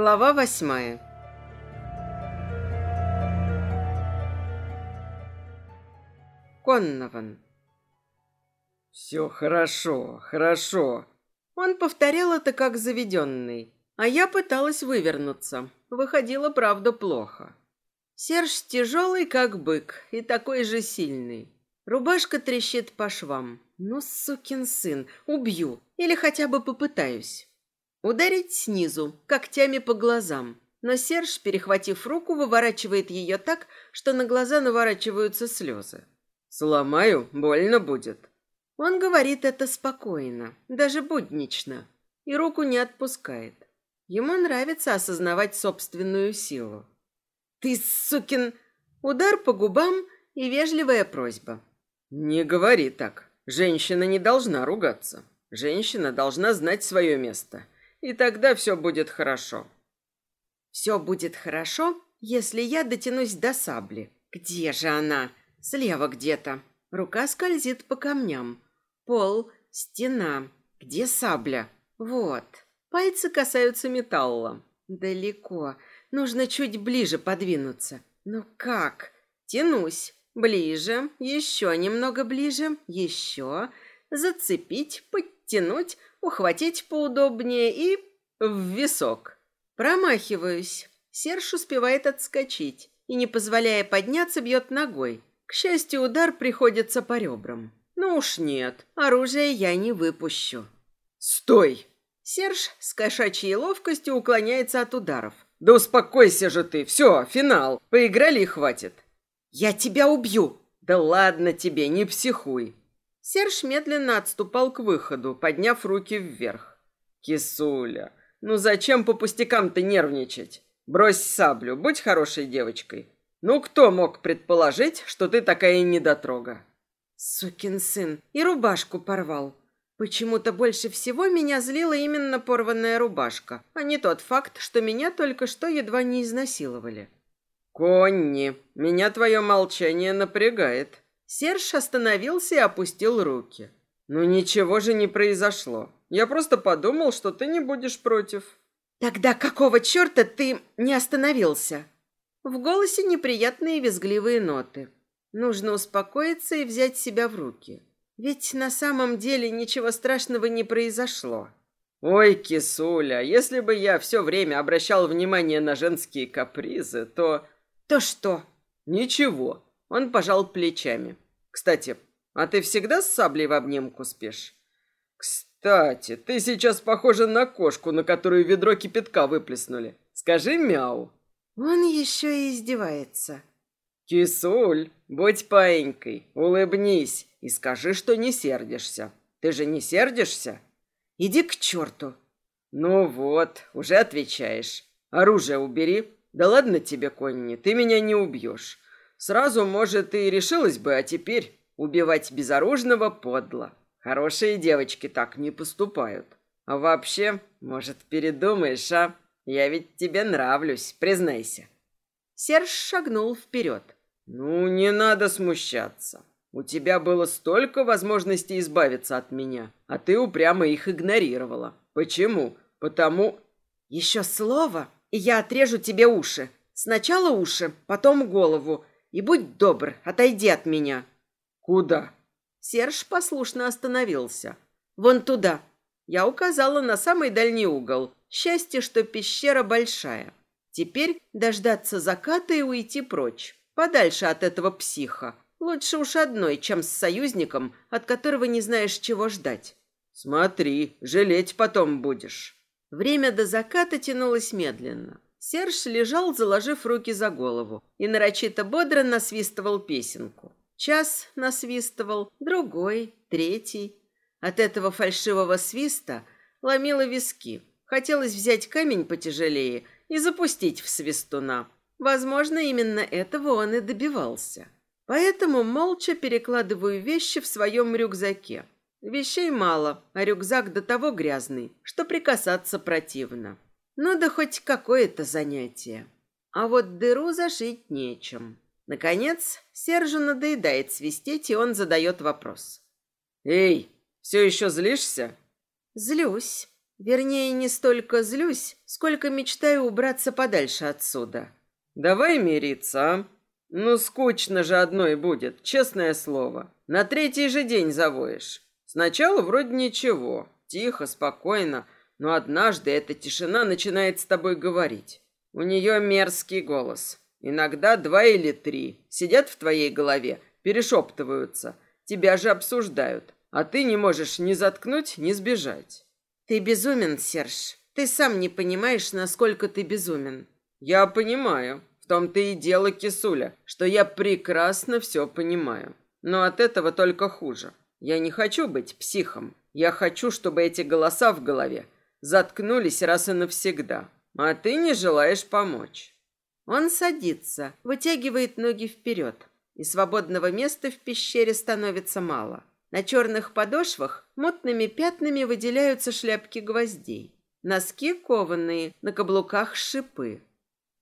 Глава восьмая. Коннован. «Все хорошо, хорошо». Он повторял это как заведенный, а я пыталась вывернуться. Выходило, правда, плохо. Серж тяжелый, как бык, и такой же сильный. Рубашка трещит по швам. Ну, сукин сын, убью. Или хотя бы попытаюсь. Ударить снизу, когтями по глазам. Но Серж, перехватив руку, выворачивает ее так, что на глаза наворачиваются слезы. «Сломаю, больно будет». Он говорит это спокойно, даже буднично, и руку не отпускает. Ему нравится осознавать собственную силу. «Ты, сукин...» Удар по губам и вежливая просьба. «Не говори так. Женщина не должна ругаться. Женщина должна знать свое место и тогда все будет хорошо. Все будет хорошо, если я дотянусь до сабли. Где же она? Слева где-то. Рука скользит по камням. Пол, стена. Где сабля? Вот. Пальцы касаются металла. Далеко. Нужно чуть ближе подвинуться. Ну как? Тянусь. Ближе. Еще немного ближе. Еще. Зацепить, подтянуть, ухватить поудобнее и в висок. Промахиваюсь. Серж успевает отскочить и, не позволяя подняться, бьет ногой. К счастью, удар приходится по ребрам. Ну уж нет, оружие я не выпущу. «Стой!» Серж с кошачьей ловкостью уклоняется от ударов. «Да успокойся же ты! Все, финал! Поиграли и хватит!» «Я тебя убью!» «Да ладно тебе, не психуй!» Серж медленно отступал к выходу, подняв руки вверх. «Кисуля, ну зачем по пустякам-то нервничать? Брось саблю, будь хорошей девочкой. Ну кто мог предположить, что ты такая недотрога?» Сукин сын, и рубашку порвал. Почему-то больше всего меня злила именно порванная рубашка, а не тот факт, что меня только что едва не изнасиловали. «Конни, меня твое молчание напрягает», Серж остановился и опустил руки. «Ну ничего же не произошло. Я просто подумал, что ты не будешь против». «Тогда какого черта ты не остановился?» В голосе неприятные визгливые ноты. Нужно успокоиться и взять себя в руки. Ведь на самом деле ничего страшного не произошло. «Ой, кисуля, если бы я все время обращал внимание на женские капризы, то...» «То что?» «Ничего. Он пожал плечами. «Кстати, а ты всегда с саблей в обнимку спишь?» «Кстати, ты сейчас похожа на кошку, на которую ведро кипятка выплеснули. Скажи мяу». Он еще и издевается. «Кисуль, будь паинькой, улыбнись и скажи, что не сердишься. Ты же не сердишься?» «Иди к черту!» «Ну вот, уже отвечаешь. Оружие убери. Да ладно тебе, Конни, ты меня не убьешь. Сразу, может, и решилась бы, а теперь убивать безоружного подло. Хорошие девочки так не поступают. А вообще, может, передумаешь, а? Я ведь тебе нравлюсь, признайся. Серж шагнул вперед. Ну, не надо смущаться. У тебя было столько возможностей избавиться от меня, а ты упрямо их игнорировала. Почему? Потому... Еще слово, и я отрежу тебе уши. Сначала уши, потом голову, и будь добр, отойди от меня. Куда? Серж послушно остановился. Вон туда. Я указала на самый дальний угол. Счастье, что пещера большая. Теперь дождаться заката и уйти прочь. Подальше от этого психа. Лучше уж одной, чем с союзником, от которого не знаешь, чего ждать. Смотри, жалеть потом будешь. Время до заката тянулось медленно. Серж лежал, заложив руки за голову, и нарочито бодро насвистывал песенку. Час насвистывал, другой, третий. От этого фальшивого свиста ломило виски. Хотелось взять камень потяжелее и запустить в свистуна. Возможно, именно этого он и добивался. Поэтому молча перекладываю вещи в своем рюкзаке. Вещей мало, а рюкзак до того грязный, что прикасаться противно. Ну да хоть какое-то занятие. А вот дыру зашить нечем. Наконец, Сержу надоедает свистеть, и он задает вопрос. «Эй, все еще злишься?» «Злюсь. Вернее, не столько злюсь, сколько мечтаю убраться подальше отсюда. Давай мириться, а? Ну, скучно же одной будет, честное слово. На третий же день завоешь. Сначала вроде ничего, тихо, спокойно, но однажды эта тишина начинает с тобой говорить. У нее мерзкий голос. Иногда два или три. Сидят в твоей голове, перешептываются. Тебя же обсуждают. А ты не можешь ни заткнуть, ни сбежать. Ты безумен, Серж. Ты сам не понимаешь, насколько ты безумен. Я понимаю. В том-то и дело, Кисуля, что я прекрасно все понимаю. Но от этого только хуже. Я не хочу быть психом. Я хочу, чтобы эти голоса в голове заткнулись раз и навсегда. А ты не желаешь помочь. Он садится, вытягивает ноги вперед, и свободного места в пещере становится мало. На черных подошвах мутными пятнами выделяются шляпки гвоздей. Носки кованые, на каблуках шипы.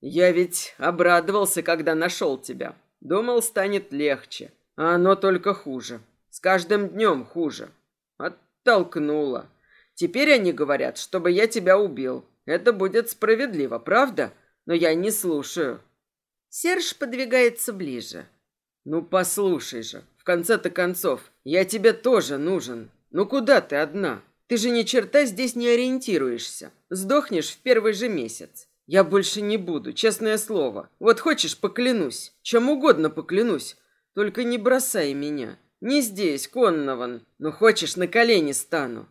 «Я ведь обрадовался, когда нашел тебя. Думал, станет легче. А оно только хуже. С каждым днем хуже. Оттолкнуло. Теперь они говорят, чтобы я тебя убил. Это будет справедливо, правда? Но я не слушаю». Серж подвигается ближе. «Ну, послушай же, конце-то концов, я тебе тоже нужен. Ну куда ты одна? Ты же ни черта здесь не ориентируешься. Сдохнешь в первый же месяц. Я больше не буду, честное слово. Вот хочешь, поклянусь. Чем угодно поклянусь. Только не бросай меня. Не здесь, Коннован. Но хочешь, на колени стану.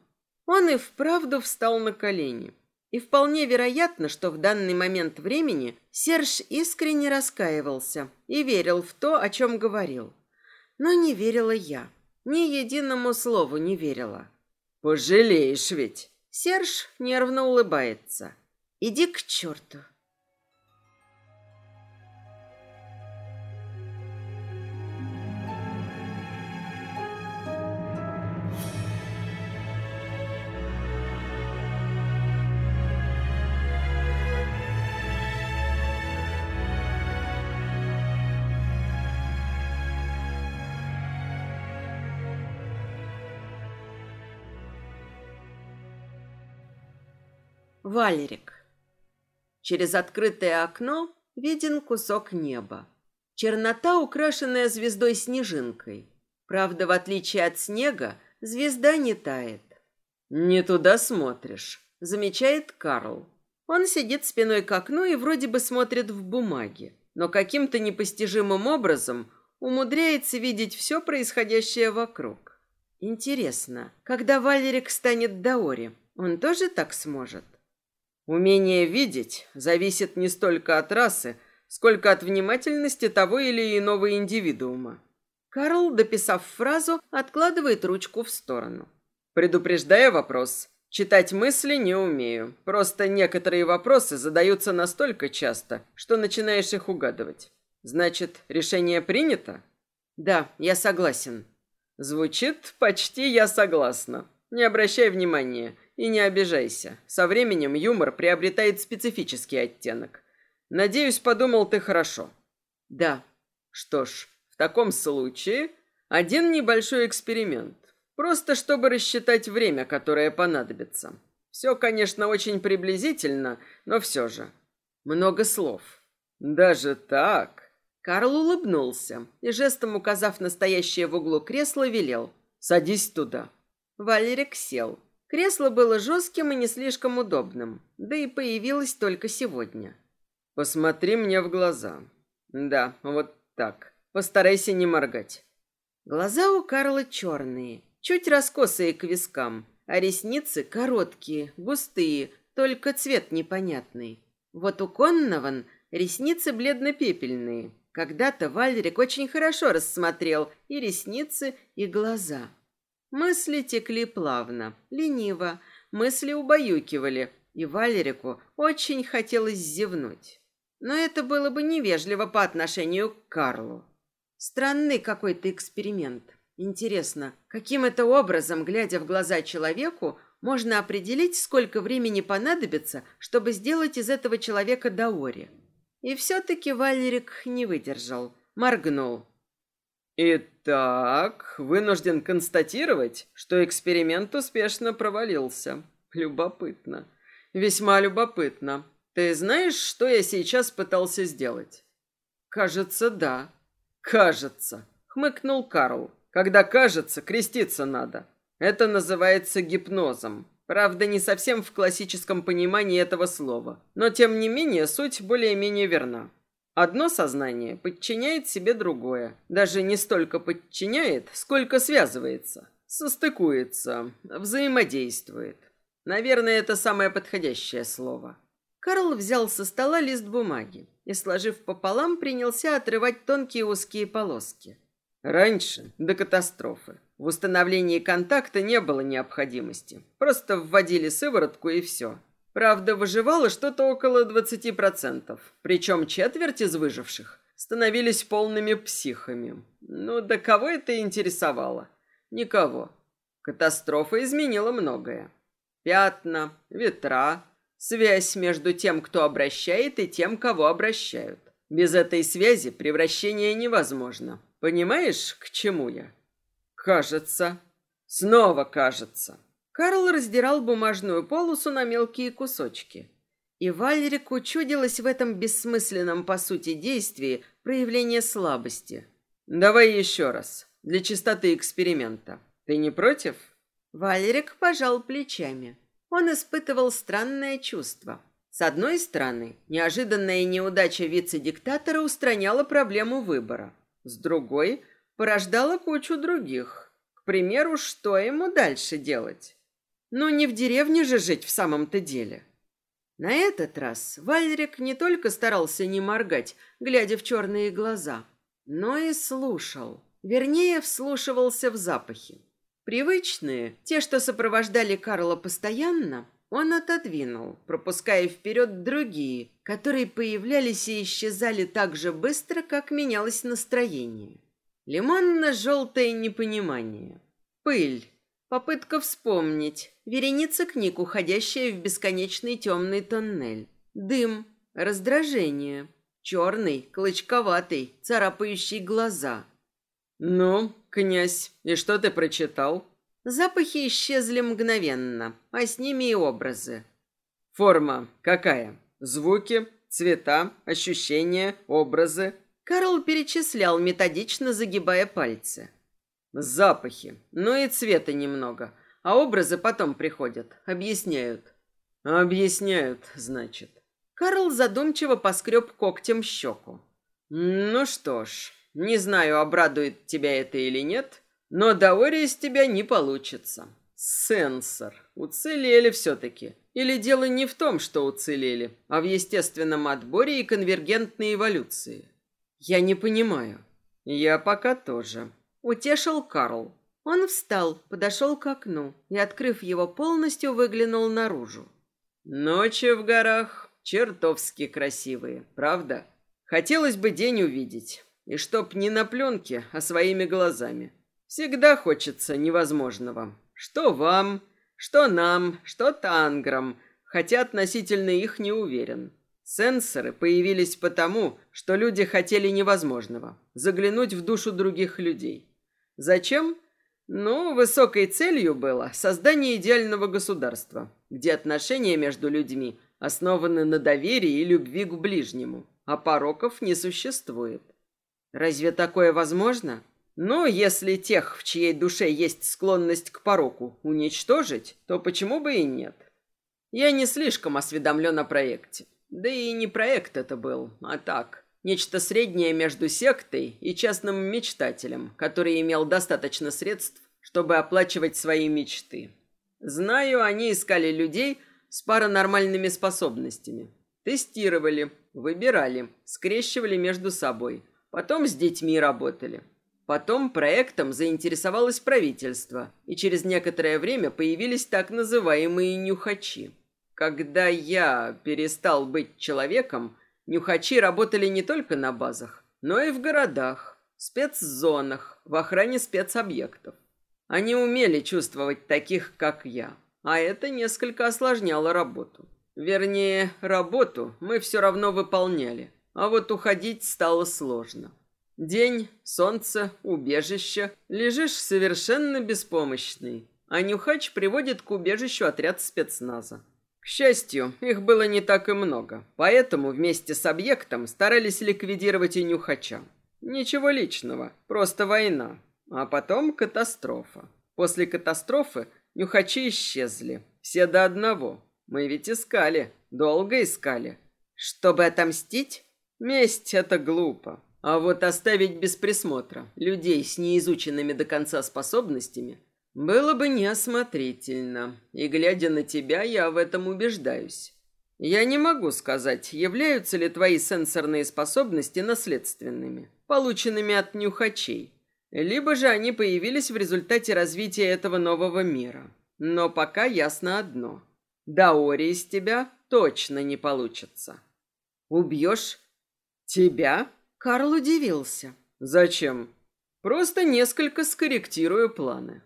Он и вправду встал на колени. И вполне вероятно, что в данный момент времени Серж искренне раскаивался и верил в то, о чем говорил. Но не верила я. Ни единому слову не верила. «Пожалеешь ведь!» Серж нервно улыбается. «Иди к черту!» Валерик. Через открытое окно виден кусок неба. Чернота, украшенная звездой снежинкой. Правда, в отличие от снега, звезда не тает. «Не туда смотришь», — замечает Карл. Он сидит спиной к окну и вроде бы смотрит в бумаге, но каким-то непостижимым образом умудряется видеть все происходящее вокруг. Интересно, когда Валерик станет Даори, он тоже так сможет? Умение видеть зависит не столько от расы, сколько от внимательности того или иного индивидуума. Карл, дописав фразу, откладывает ручку в сторону. Предупреждая вопрос, читать мысли не умею. Просто некоторые вопросы задаются настолько часто, что начинаешь их угадывать. Значит, решение принято? Да, я согласен. Звучит почти я согласна. Не обращай внимания. И не обижайся. Со временем юмор приобретает специфический оттенок. Надеюсь, подумал ты хорошо. Да. Что ж, в таком случае один небольшой эксперимент. Просто чтобы рассчитать время, которое понадобится. Все, конечно, очень приблизительно, но все же. Много слов. Даже так? Карл улыбнулся и, жестом указав настоящее в углу кресло, велел. «Садись туда». Валерик сел. Кресло было жестким и не слишком удобным, да и появилось только сегодня. «Посмотри мне в глаза. Да, вот так. Постарайся не моргать». Глаза у Карла черные, чуть раскосые к вискам, а ресницы короткие, густые, только цвет непонятный. Вот у Коннован ресницы бледно-пепельные. Когда-то Вальрик очень хорошо рассмотрел и ресницы, и глаза. Мысли текли плавно, лениво, мысли убаюкивали, и Валерику очень хотелось зевнуть. Но это было бы невежливо по отношению к Карлу. Странный какой-то эксперимент. Интересно, каким это образом, глядя в глаза человеку, можно определить, сколько времени понадобится, чтобы сделать из этого человека Даори? И все-таки Валерик не выдержал, моргнул. Итак, вынужден констатировать, что эксперимент успешно провалился. Любопытно. Весьма любопытно. Ты знаешь, что я сейчас пытался сделать? Кажется, да. Кажется, хмыкнул Карл. Когда кажется, креститься надо. Это называется гипнозом. Правда, не совсем в классическом понимании этого слова, но тем не менее суть более-менее верна. Одно сознание подчиняет себе другое. Даже не столько подчиняет, сколько связывается, состыкуется, взаимодействует. Наверное, это самое подходящее слово. Карл взял со стола лист бумаги и, сложив пополам, принялся отрывать тонкие узкие полоски. Раньше, до катастрофы, в установлении контакта не было необходимости. Просто вводили сыворотку и все. Правда, выживало что-то около 20%. Причем четверть из выживших становились полными психами. Ну, да кого это интересовало? Никого. Катастрофа изменила многое. Пятна, ветра, связь между тем, кто обращает, и тем, кого обращают. Без этой связи превращение невозможно. Понимаешь, к чему я? Кажется. Снова кажется. Карл раздирал бумажную полосу на мелкие кусочки. И Вальрику чудилось в этом бессмысленном, по сути, действии проявление слабости. «Давай еще раз, для чистоты эксперимента. Ты не против?» Вальрик пожал плечами. Он испытывал странное чувство. С одной стороны, неожиданная неудача вице-диктатора устраняла проблему выбора. С другой, порождала кучу других. К примеру, что ему дальше делать? Ну, не в деревне же жить в самом-то деле. На этот раз Вальрик не только старался не моргать, глядя в черные глаза, но и слушал. Вернее, вслушивался в запахи. Привычные, те, что сопровождали Карла постоянно, он отодвинул, пропуская вперед другие, которые появлялись и исчезали так же быстро, как менялось настроение. Лимонно-желтое непонимание. Пыль. Попытка вспомнить. Вереница книг, уходящая в бесконечный темный тоннель. Дым. Раздражение. Черный, клочковатый, царапающий глаза. «Ну, князь, и что ты прочитал?» Запахи исчезли мгновенно, а с ними и образы. Форма какая? Звуки, цвета, ощущения, образы? Карл перечислял, методично загибая пальцы. Запахи, ну и цвета немного, а образы потом приходят, объясняют. Объясняют, значит. Карл задумчиво поскреб когтем щеку. Ну что ж, не знаю, обрадует тебя это или нет, но Даори из тебя не получится. Сенсор. Уцелели все-таки. Или дело не в том, что уцелели, а в естественном отборе и конвергентной эволюции. Я не понимаю. Я пока тоже. Утешил Карл. Он встал, подошел к окну и, открыв его полностью, выглянул наружу. Ночи в горах чертовски красивые, правда? Хотелось бы день увидеть. И чтоб не на пленке, а своими глазами. Всегда хочется невозможного. Что вам, что нам, что танграм, хотя относительно их не уверен. Сенсоры появились потому, что люди хотели невозможного – заглянуть в душу других людей. Зачем? Ну, высокой целью было создание идеального государства, где отношения между людьми основаны на доверии и любви к ближнему, а пороков не существует. Разве такое возможно? Но если тех, в чьей душе есть склонность к пороку, уничтожить, то почему бы и нет? Я не слишком осведомлен о проекте. Да и не проект это был, а так. Нечто среднее между сектой и частным мечтателем, который имел достаточно средств, чтобы оплачивать свои мечты. Знаю, они искали людей с паранормальными способностями. Тестировали, выбирали, скрещивали между собой. Потом с детьми работали. Потом проектом заинтересовалось правительство, и через некоторое время появились так называемые нюхачи. Когда я перестал быть человеком, нюхачи работали не только на базах, но и в городах, спецзонах, в охране спецобъектов. Они умели чувствовать таких, как я, а это несколько осложняло работу. Вернее, работу мы все равно выполняли, а вот уходить стало сложно. День, солнце, убежище. Лежишь совершенно беспомощный. а Нюхач приводит к убежищу отряд спецназа. К счастью, их было не так и много, поэтому вместе с объектом старались ликвидировать и Нюхача. Ничего личного, просто война, а потом катастрофа. После катастрофы Нюхачи исчезли, все до одного. Мы ведь искали, долго искали. Чтобы отомстить? Месть — это глупо. А вот оставить без присмотра людей с неизученными до конца способностями было бы неосмотрительно. И, глядя на тебя, я в этом убеждаюсь. Я не могу сказать, являются ли твои сенсорные способности наследственными, полученными от нюхачей. Либо же они появились в результате развития этого нового мира. Но пока ясно одно. Даори из тебя точно не получится. Убьешь? Тебя? Карл удивился. Зачем? Просто несколько скорректирую планы.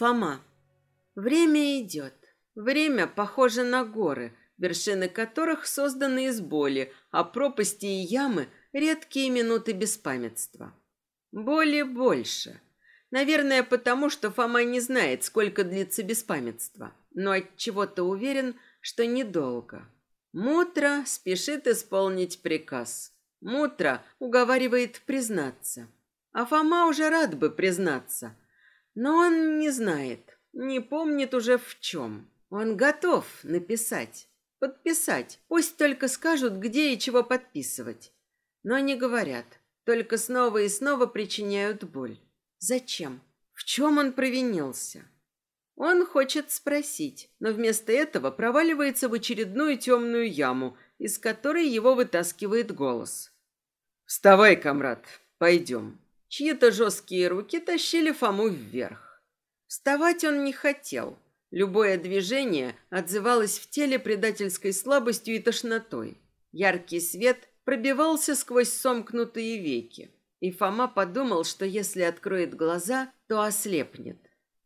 Фома. Время идет. Время похоже на горы, вершины которых созданы из боли, а пропасти и ямы – редкие минуты беспамятства. Боли больше. Наверное, потому что Фома не знает, сколько длится беспамятство, но от чего-то уверен, что недолго. Мутра спешит исполнить приказ. Мутра уговаривает признаться. А Фома уже рад бы признаться – но он не знает, не помнит уже в чем. Он готов написать, подписать. Пусть только скажут, где и чего подписывать. Но не говорят, только снова и снова причиняют боль. Зачем? В чем он провинился? Он хочет спросить, но вместо этого проваливается в очередную темную яму, из которой его вытаскивает голос. «Вставай, комрад, пойдем». Чьи-то жесткие руки тащили Фому вверх. Вставать он не хотел. Любое движение отзывалось в теле предательской слабостью и тошнотой. Яркий свет пробивался сквозь сомкнутые веки. И Фома подумал, что если откроет глаза, то ослепнет.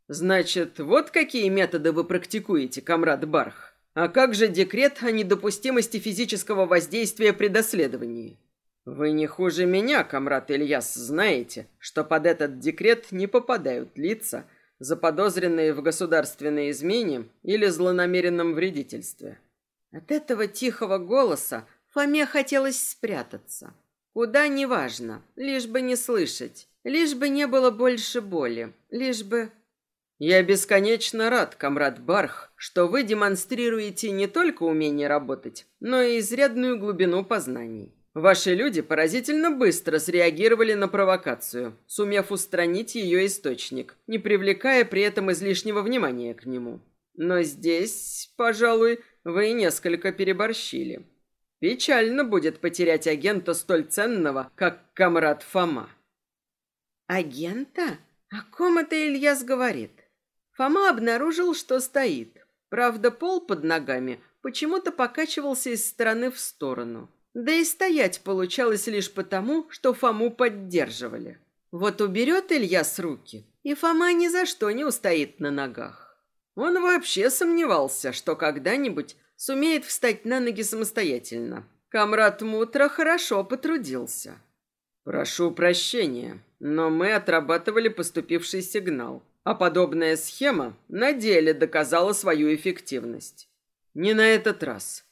«Значит, вот какие методы вы практикуете, комрад Барх? А как же декрет о недопустимости физического воздействия при доследовании?» Вы не хуже меня, комрад Ильяс, знаете, что под этот декрет не попадают лица, заподозренные в государственной измене или злонамеренном вредительстве. От этого тихого голоса Фоме хотелось спрятаться. Куда неважно, лишь бы не слышать, лишь бы не было больше боли, лишь бы... Я бесконечно рад, комрад Барх, что вы демонстрируете не только умение работать, но и изрядную глубину познаний. Ваши люди поразительно быстро среагировали на провокацию, сумев устранить ее источник, не привлекая при этом излишнего внимания к нему. Но здесь, пожалуй, вы несколько переборщили. Печально будет потерять агента столь ценного, как комрад Фома. Агента? О ком это Ильяс говорит? Фома обнаружил, что стоит. Правда, пол под ногами почему-то покачивался из стороны в сторону. Да и стоять получалось лишь потому, что Фому поддерживали. Вот уберет Илья с руки, и Фома ни за что не устоит на ногах. Он вообще сомневался, что когда-нибудь сумеет встать на ноги самостоятельно. Камрад Мутра хорошо потрудился. «Прошу прощения, но мы отрабатывали поступивший сигнал, а подобная схема на деле доказала свою эффективность. Не на этот раз.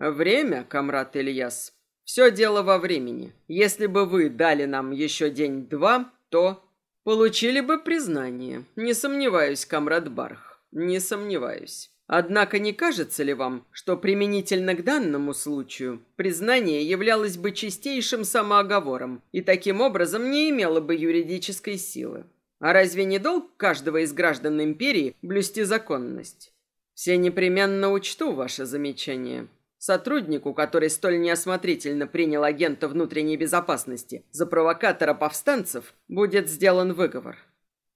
Время, комрад Ильяс, все дело во времени. Если бы вы дали нам еще день-два, то получили бы признание. Не сомневаюсь, комрад Барх, не сомневаюсь. Однако не кажется ли вам, что применительно к данному случаю признание являлось бы чистейшим самооговором и таким образом не имело бы юридической силы? А разве не долг каждого из граждан империи блюсти законность? Все непременно учту ваше замечание. Сотруднику, который столь неосмотрительно принял агента внутренней безопасности за провокатора повстанцев, будет сделан выговор.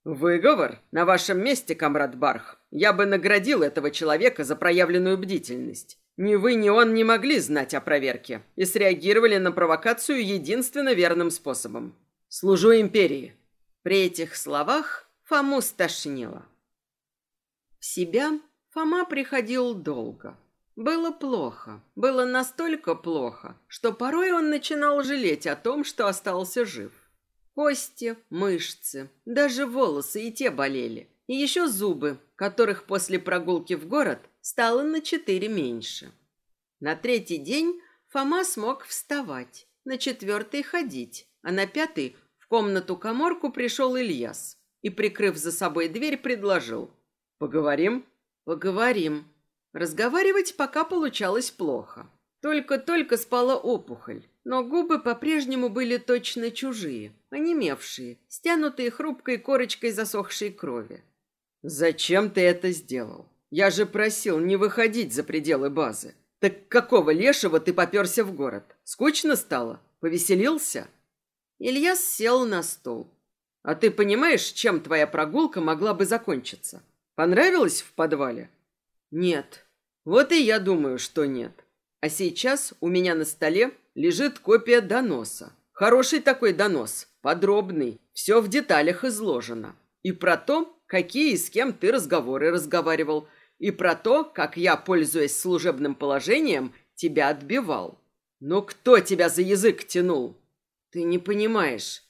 Выговор? На вашем месте, комрад Барх, я бы наградил этого человека за проявленную бдительность. Ни вы, ни он не могли знать о проверке и среагировали на провокацию единственно верным способом. Служу империи. При этих словах Фому стошнило. В себя Фома приходил долго. Было плохо. Было настолько плохо, что порой он начинал жалеть о том, что остался жив. Кости, мышцы, даже волосы и те болели. И еще зубы, которых после прогулки в город стало на четыре меньше. На третий день Фома смог вставать, на четвертый ходить, а на пятый в комнату-коморку пришел Ильяс и, прикрыв за собой дверь, предложил. «Поговорим?» «Поговорим». Разговаривать пока получалось плохо. Только-только спала опухоль, но губы по-прежнему были точно чужие, онемевшие, стянутые хрупкой корочкой засохшей крови. «Зачем ты это сделал? Я же просил не выходить за пределы базы. Так какого лешего ты попёрся в город? Скучно стало? Повеселился?» Ильяс сел на стол. «А ты понимаешь, чем твоя прогулка могла бы закончиться? Понравилось в подвале?» «Нет». «Вот и я думаю, что нет. А сейчас у меня на столе лежит копия доноса. Хороший такой донос, подробный, все в деталях изложено. И про то, какие и с кем ты разговоры разговаривал, и про то, как я, пользуясь служебным положением, тебя отбивал. Но кто тебя за язык тянул? Ты не понимаешь.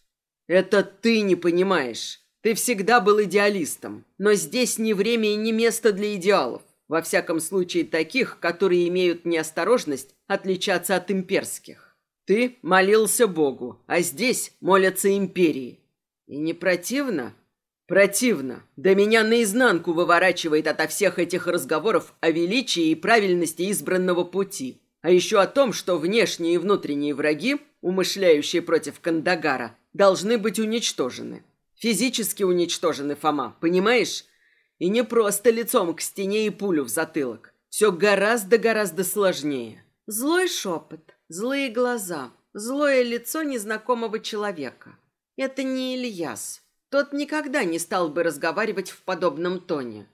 Это ты не понимаешь. Ты всегда был идеалистом, но здесь не время и не место для идеалов. Во всяком случае, таких, которые имеют неосторожность отличаться от имперских. Ты молился Богу, а здесь молятся империи. И не противно? Противно. Да меня наизнанку выворачивает ото всех этих разговоров о величии и правильности избранного пути. А еще о том, что внешние и внутренние враги, умышляющие против Кандагара, должны быть уничтожены. Физически уничтожены, Фома, понимаешь? И не просто лицом к стене и пулю в затылок. Все гораздо-гораздо сложнее. Злой шепот, злые глаза, злое лицо незнакомого человека. Это не Ильяс. Тот никогда не стал бы разговаривать в подобном тоне.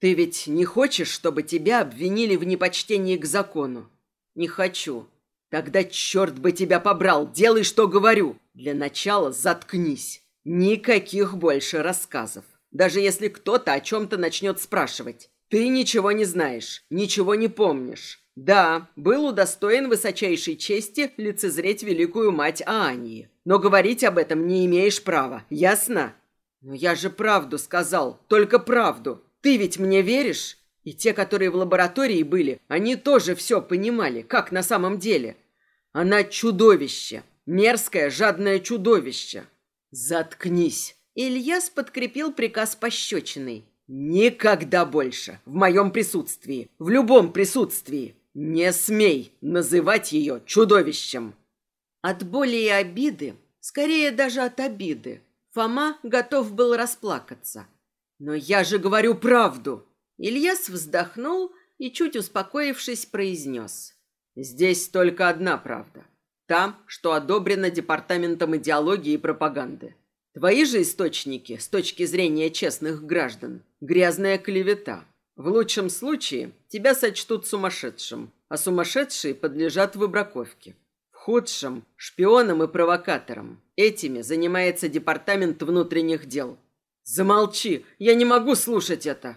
Ты ведь не хочешь, чтобы тебя обвинили в непочтении к закону? Не хочу. Тогда черт бы тебя побрал, делай, что говорю. Для начала заткнись. Никаких больше рассказов. Даже если кто-то о чем-то начнет спрашивать. Ты ничего не знаешь, ничего не помнишь. Да, был удостоен высочайшей чести лицезреть великую мать Аании. Но говорить об этом не имеешь права, ясно? Но я же правду сказал, только правду. Ты ведь мне веришь? И те, которые в лаборатории были, они тоже все понимали, как на самом деле. Она чудовище, мерзкое, жадное чудовище. Заткнись. Ильяс подкрепил приказ пощечиной. Никогда больше, в моем присутствии, в любом присутствии, не смей называть ее чудовищем. От боли и обиды, скорее даже от обиды, Фома готов был расплакаться. «Но я же говорю правду!» Ильяс вздохнул и, чуть успокоившись, произнес. «Здесь только одна правда. Та, что одобрена Департаментом идеологии и пропаганды. Твои же источники, с точки зрения честных граждан, грязная клевета. В лучшем случае тебя сочтут сумасшедшим, а сумасшедшие подлежат выбраковке худшим – шпионом и провокатором. Этими занимается Департамент внутренних дел. Замолчи, я не могу слушать это.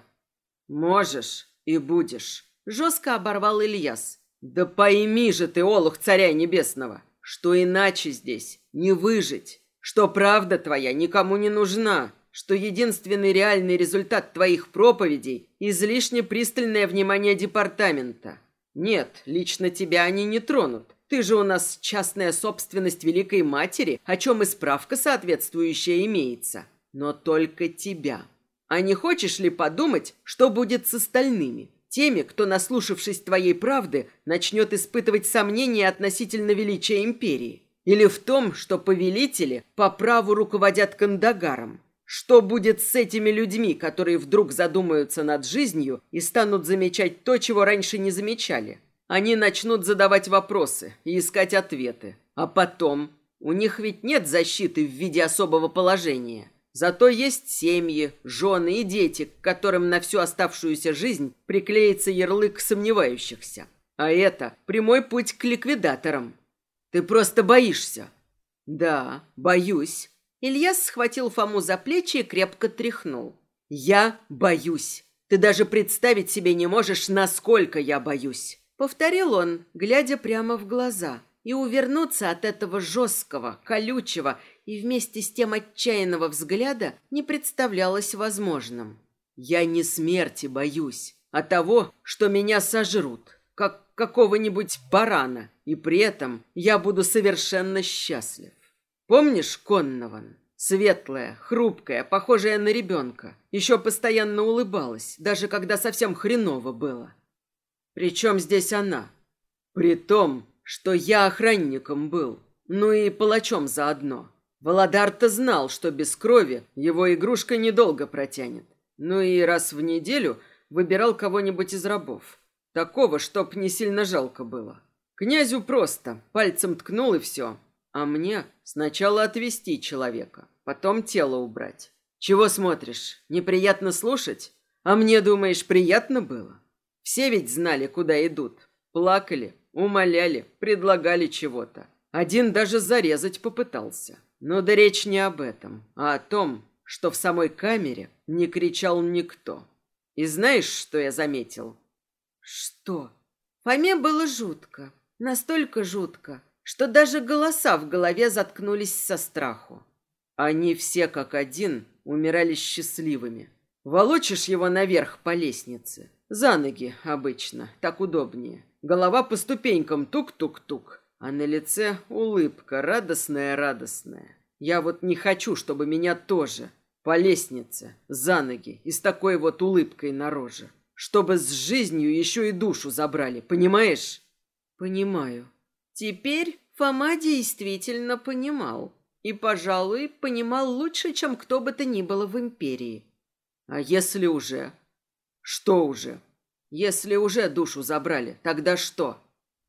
Можешь и будешь. Жестко оборвал Ильяс. Да пойми же ты, Олух Царя Небесного, что иначе здесь не выжить, что правда твоя никому не нужна, что единственный реальный результат твоих проповедей – излишне пристальное внимание департамента. Нет, лично тебя они не тронут. Ты же у нас частная собственность Великой Матери, о чем и справка соответствующая имеется. Но только тебя. А не хочешь ли подумать, что будет с остальными? Теми, кто, наслушавшись твоей правды, начнет испытывать сомнения относительно величия империи? Или в том, что повелители по праву руководят Кандагаром? Что будет с этими людьми, которые вдруг задумаются над жизнью и станут замечать то, чего раньше не замечали? Они начнут задавать вопросы и искать ответы. А потом... У них ведь нет защиты в виде особого положения. Зато есть семьи, жены и дети, к которым на всю оставшуюся жизнь приклеится ярлык сомневающихся. А это прямой путь к ликвидаторам. Ты просто боишься. Да, боюсь. Ильяс схватил Фому за плечи и крепко тряхнул. Я боюсь. Ты даже представить себе не можешь, насколько я боюсь. Повторил он, глядя прямо в глаза. И увернуться от этого жесткого, колючего и вместе с тем отчаянного взгляда не представлялось возможным. Я не смерти боюсь, а того, что меня сожрут, как какого-нибудь барана, и при этом я буду совершенно счастлив. Помнишь Коннован? Светлая, хрупкая, похожая на ребенка. Еще постоянно улыбалась, даже когда совсем хреново было. Причем здесь она? При том, что я охранником был, ну и палачом заодно. Володар-то знал, что без крови его игрушка недолго протянет. Ну и раз в неделю выбирал кого-нибудь из рабов. Такого, чтоб не сильно жалко было. Князю просто, пальцем ткнул и все. А мне сначала отвести человека, потом тело убрать. Чего смотришь? Неприятно слушать? А мне, думаешь, приятно было? Все ведь знали, куда идут. Плакали, умоляли, предлагали чего-то. Один даже зарезать попытался. Но да речь не об этом, а о том, что в самой камере не кричал никто. И знаешь, что я заметил? Что? Фоме было жутко. Настолько жутко, что даже голоса в голове заткнулись со страху. Они все как один умирали счастливыми. Волочишь его наверх по лестнице. За ноги обычно, так удобнее. Голова по ступенькам тук-тук-тук а на лице улыбка, радостная-радостная. Я вот не хочу, чтобы меня тоже по лестнице, за ноги и с такой вот улыбкой на роже. Чтобы с жизнью еще и душу забрали, понимаешь? Понимаю. Теперь Фома действительно понимал. И, пожалуй, понимал лучше, чем кто бы то ни было в империи. А если уже? Что уже? Если уже душу забрали, тогда что?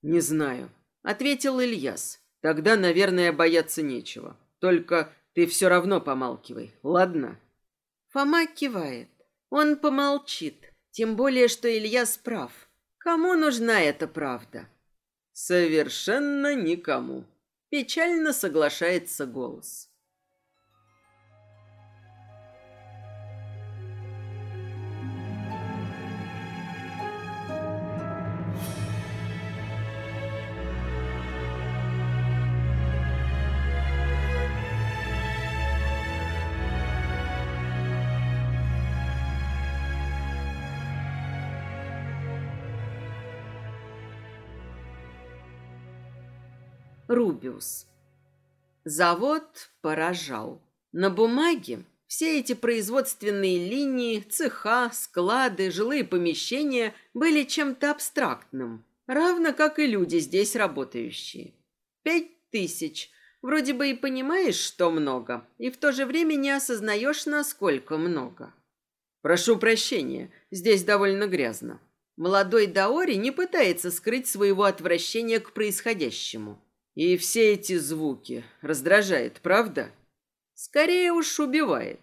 Не знаю ответил Ильяс. Тогда, наверное, бояться нечего. Только ты все равно помалкивай, ладно? Фома кивает. Он помолчит, тем более, что Ильяс прав. Кому нужна эта правда? Совершенно никому. Печально соглашается голос. Рубиус. Завод поражал. На бумаге все эти производственные линии, цеха, склады, жилые помещения были чем-то абстрактным, равно как и люди здесь работающие. Пять тысяч. Вроде бы и понимаешь, что много, и в то же время не осознаешь, насколько много. Прошу прощения, здесь довольно грязно. Молодой Даори не пытается скрыть своего отвращения к происходящему. И все эти звуки раздражает, правда? Скорее уж убивает.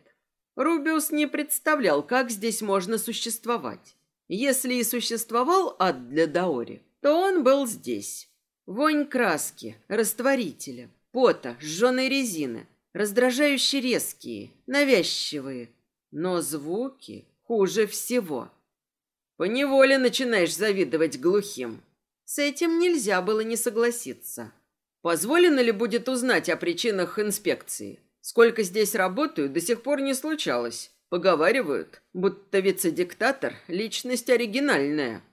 Рубиус не представлял, как здесь можно существовать. Если и существовал ад для Даори, то он был здесь. Вонь краски, растворителя, пота, сжженной резины, раздражающе резкие, навязчивые. Но звуки хуже всего. Поневоле начинаешь завидовать глухим. С этим нельзя было не согласиться. Позволено ли будет узнать о причинах инспекции? Сколько здесь работаю, до сих пор не случалось. Поговаривают, будто вице-диктатор – личность оригинальная.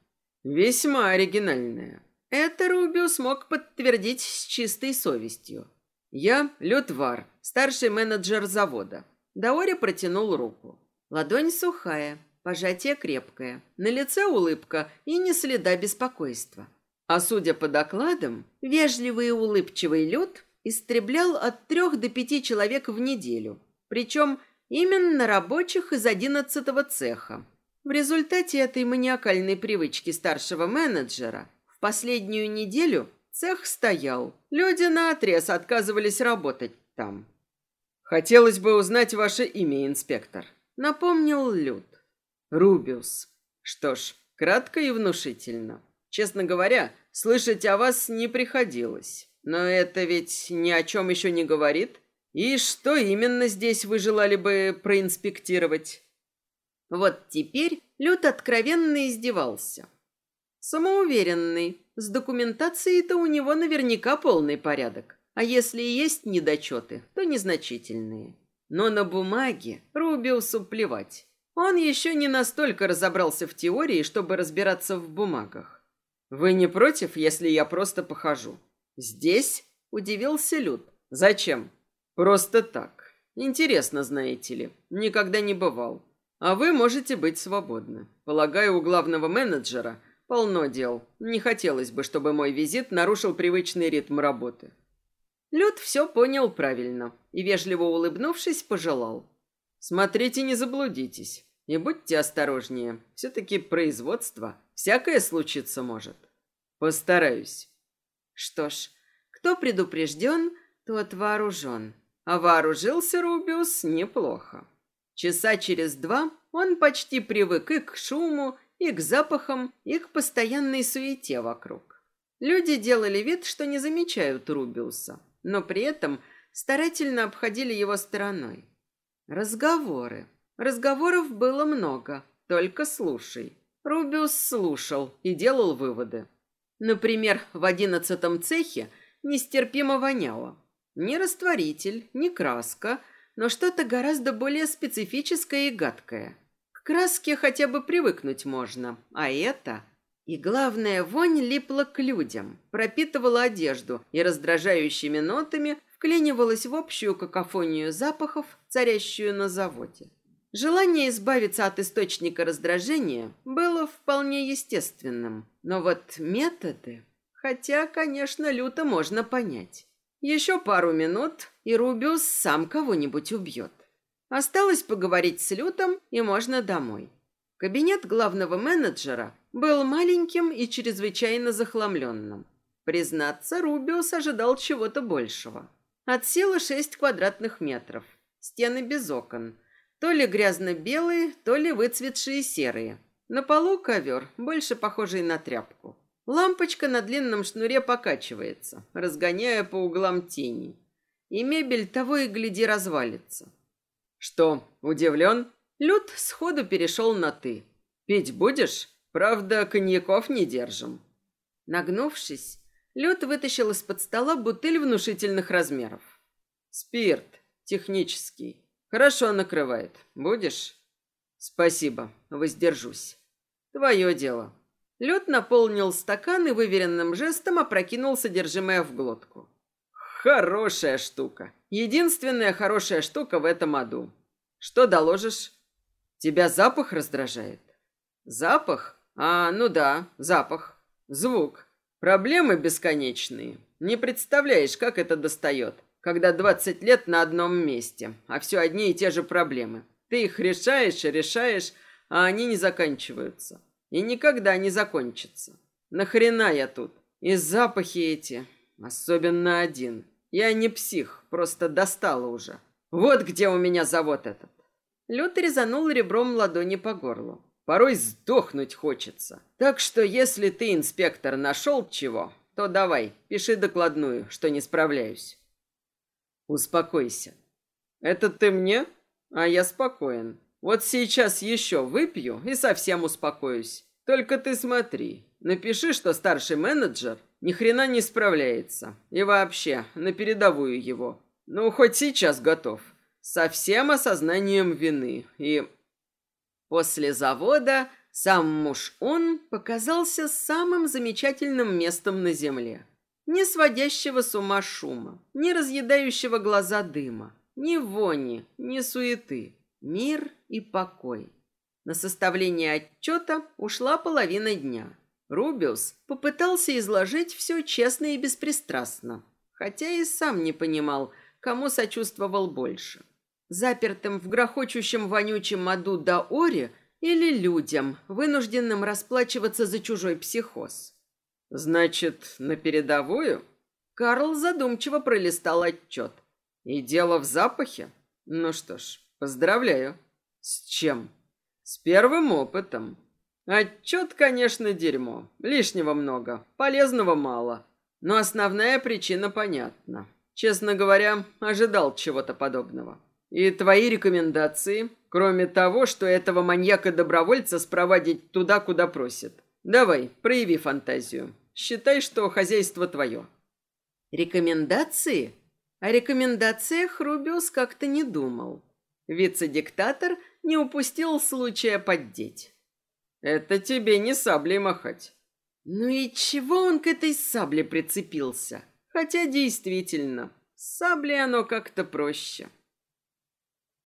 Весьма оригинальная. Это Рубио смог подтвердить с чистой совестью. Я Лютвар, старший менеджер завода. Даори протянул руку. Ладонь сухая, пожатие крепкое, на лице улыбка и не следа беспокойства. А судя по докладам, вежливый и улыбчивый Люд истреблял от трех до пяти человек в неделю, причем именно рабочих из одиннадцатого цеха. В результате этой маниакальной привычки старшего менеджера в последнюю неделю цех стоял. Люди наотрез отказывались работать там. Хотелось бы узнать ваше имя, инспектор. Напомнил Люд. Рубиус. Что ж, кратко и внушительно. Честно говоря, слышать о вас не приходилось. Но это ведь ни о чем еще не говорит. И что именно здесь вы желали бы проинспектировать? Вот теперь Люд откровенно издевался. Самоуверенный. С документацией-то у него наверняка полный порядок. А если и есть недочеты, то незначительные. Но на бумаге Рубиусу плевать. Он еще не настолько разобрался в теории, чтобы разбираться в бумагах. «Вы не против, если я просто похожу?» «Здесь?» – удивился Люд. «Зачем?» «Просто так. Интересно, знаете ли. Никогда не бывал. А вы можете быть свободны. Полагаю, у главного менеджера полно дел. Не хотелось бы, чтобы мой визит нарушил привычный ритм работы». Люд все понял правильно и, вежливо улыбнувшись, пожелал. «Смотрите, не заблудитесь. И будьте осторожнее. Все-таки производство. Всякое случиться может. Постараюсь». Что ж, кто предупрежден, тот вооружен. А вооружился Рубиус неплохо. Часа через два он почти привык и к шуму, и к запахам, и к постоянной суете вокруг. Люди делали вид, что не замечают Рубиуса но при этом старательно обходили его стороной. Разговоры. Разговоров было много, только слушай. Рубиус слушал и делал выводы. Например, в одиннадцатом цехе нестерпимо воняло. Ни растворитель, ни краска, но что-то гораздо более специфическое и гадкое. К краске хотя бы привыкнуть можно, а это... И главное, вонь липла к людям, пропитывала одежду и раздражающими нотами вклинивалась в общую какофонию запахов, царящую на заводе. Желание избавиться от источника раздражения было вполне естественным, но вот методы... Хотя, конечно, люто можно понять. Еще пару минут, и Рубиус сам кого-нибудь убьет. Осталось поговорить с Лютом, и можно домой. Кабинет главного менеджера был маленьким и чрезвычайно захламленным. Признаться, Рубиус ожидал чего-то большего. От силы шесть квадратных метров. Стены без окон. То ли грязно-белые, то ли выцветшие серые. На полу ковер, больше похожий на тряпку. Лампочка на длинном шнуре покачивается, разгоняя по углам тени. И мебель того и гляди развалится. Что, удивлен? Люд сходу перешел на «ты». «Пить будешь?» Правда, коньяков не держим. Нагнувшись, Лед вытащил из-под стола бутыль внушительных размеров. Спирт. Технический. Хорошо накрывает. Будешь? Спасибо. Воздержусь. Твое дело. Лед наполнил стакан и выверенным жестом опрокинул содержимое в глотку. Хорошая штука. Единственная хорошая штука в этом аду. Что доложишь? Тебя запах раздражает? Запах? А, ну да, запах. Звук. Проблемы бесконечные. Не представляешь, как это достает, когда 20 лет на одном месте, а все одни и те же проблемы. Ты их решаешь и решаешь, а они не заканчиваются. И никогда не закончатся. Нахрена я тут? И запахи эти, особенно один. Я не псих, просто достала уже. Вот где у меня завод этот. Лют резанул ребром ладони по горлу. Порой сдохнуть хочется. Так что если ты, инспектор, нашел чего, то давай, пиши докладную, что не справляюсь. Успокойся. Это ты мне? А я спокоен. Вот сейчас еще выпью и совсем успокоюсь. Только ты смотри, напиши, что старший менеджер ни хрена не справляется. И вообще, на передовую его. Ну, хоть сейчас готов. Со всем осознанием вины. И После завода сам Муш-Он показался самым замечательным местом на земле. Ни сводящего с ума шума, ни разъедающего глаза дыма, ни вони, ни суеты. Мир и покой. На составление отчета ушла половина дня. Рубиус попытался изложить все честно и беспристрастно, хотя и сам не понимал, кому сочувствовал больше запертым в грохочущем вонючем аду до Ори или людям, вынужденным расплачиваться за чужой психоз. Значит, на передовую? Карл задумчиво пролистал отчет. И дело в запахе? Ну что ж, поздравляю. С чем? С первым опытом. Отчет, конечно, дерьмо. Лишнего много, полезного мало. Но основная причина понятна. Честно говоря, ожидал чего-то подобного. И твои рекомендации, кроме того, что этого маньяка-добровольца спровадить туда, куда просит. Давай, прояви фантазию. Считай, что хозяйство твое. Рекомендации? О рекомендациях Рубиус как-то не думал. Вице-диктатор не упустил случая поддеть. Это тебе не саблей махать. Ну и чего он к этой сабле прицепился? Хотя действительно, с саблей оно как-то проще.